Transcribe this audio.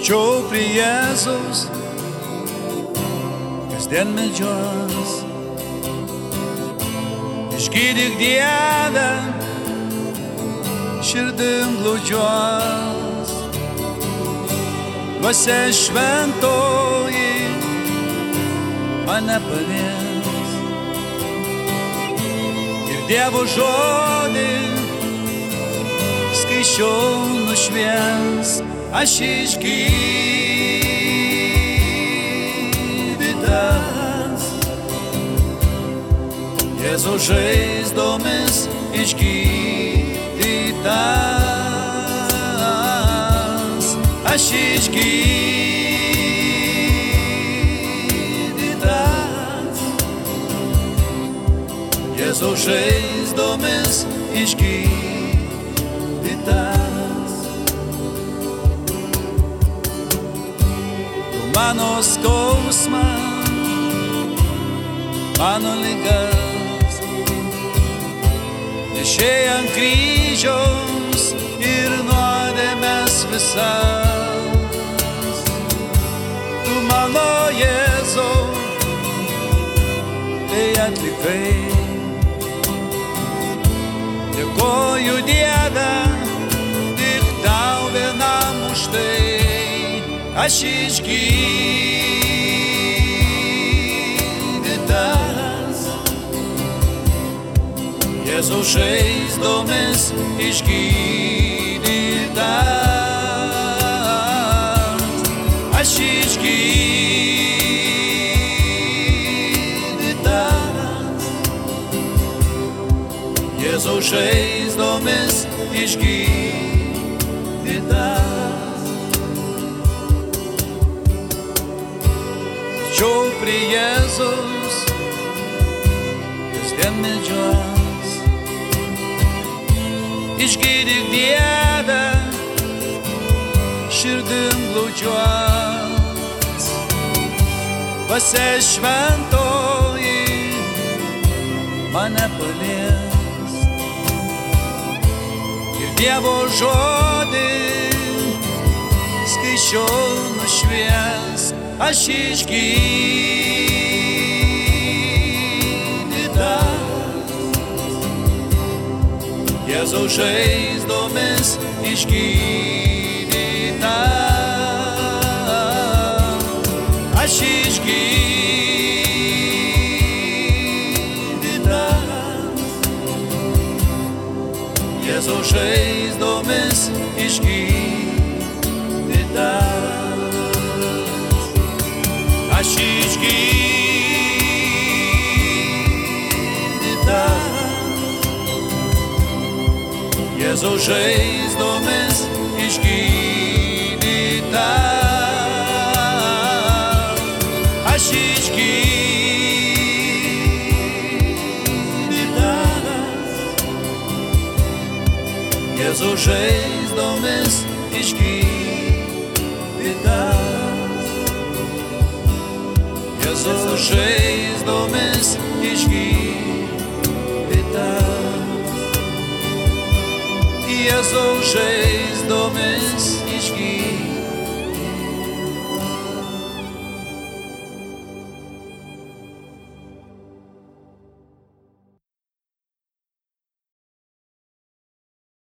Tačiau prie Jėzus kasdien medžios. Išgydyk Dievę, širdim glūdžios. Dvasia šventoji mane pavės. Ir Dievo žodį skaičiau nušvies, aš išgydytas. Jėzų žaizdomis išgydytas. Aš išgydytas. Jėzų žaizdomis išgydytas. Mano skausmą, mano ligas, nešėjai ant kryžiaus ir nuodėmės visas. Tu mano Jėzau, tai atlikai. Dėkoju Dieve, aš išgydytas. Jėzų žaizdomis išgydytas. Prie Jėzus kasdien medžios. Išgydyk Dievę, širdim glaudžiuos. Pase šventoji mane palies. Ir Dievo žodį skaičiau nušvies, aš išgydytas. Jėzau žaizdomis išgydytas. Aš išgydytas. Jėzau žaizdomis išgydytas. Aš išgydytas. Jėzau žaizdomis išgydytas. Aš išgydytas. Jėzau žaizdomis išgydytas. Jėzau žaizdomis išgydytas. Jėzau žaizdomis